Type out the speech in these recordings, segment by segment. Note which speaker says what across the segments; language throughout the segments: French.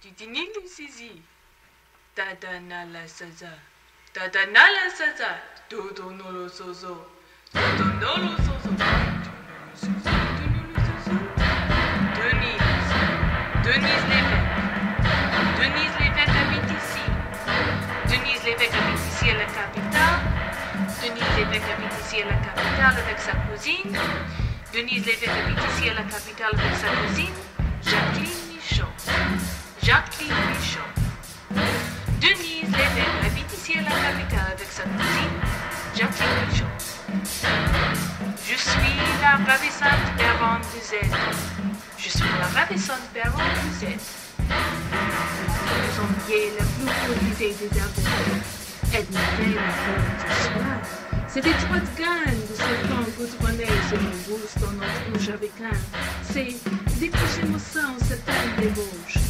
Speaker 1: Titini Lucizi. Tadana la saza. Tadana la saza. Dodo nolo sozo. Dodo nolo sozo. Denise. Denise l'évêque. Denise l'évêque habite ici. Denise l'évêque habite ici à la capitale. Denise l'évêque habite ici à la capitale avec sa cousine. Denise l'évêque habite ici à la capitale avec sa cousine. Jacqueline Michaud. Jacqueline Michaud. Denise l'évêque habite ici à la capitale avec sa cousine. Jacqueline Michaud. Je suis la ravissante Baronne de Z. Je suis la ravissante Baronne de Z. Nous sommes liés la plus cotisée des arbres. Du. C'est des trois graines de ce temps goudronné sur mon bouche dans notre rouge avec un. C'est décrocher mon sang au septembre des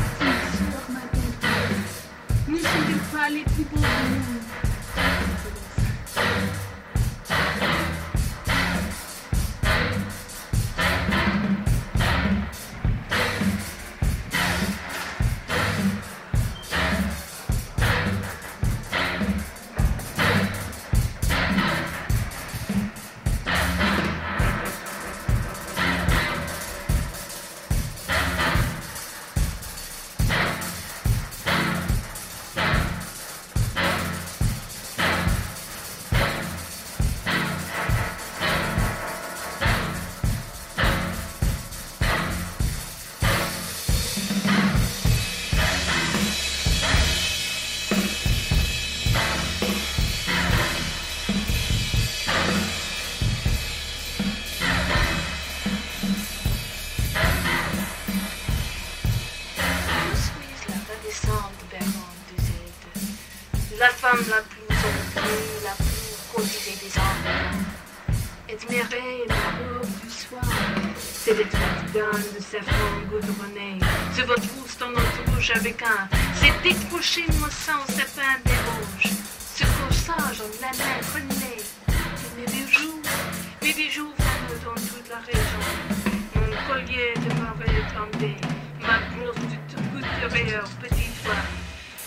Speaker 1: La femme la plus orgueilleuse, la plus cotisée des hommes. Admirez la robe du soir. C'est les dames de safran goudronné. Rousse dans notre rouge avec un. C'est décroché de mon sang sapin des rouges. Ce corsage en la main prenez. Mes bijoux, mes bijoux fameux dans toute la région. Mon collier de marais flambé. Ma grosse de tout couturière petit doigt. Mon sautoir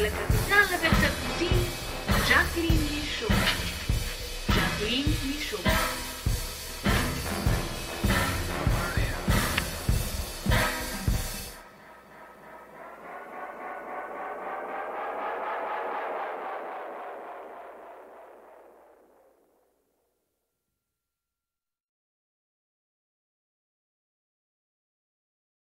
Speaker 1: la capitale Jacqueline Michaud Jacqueline Michaud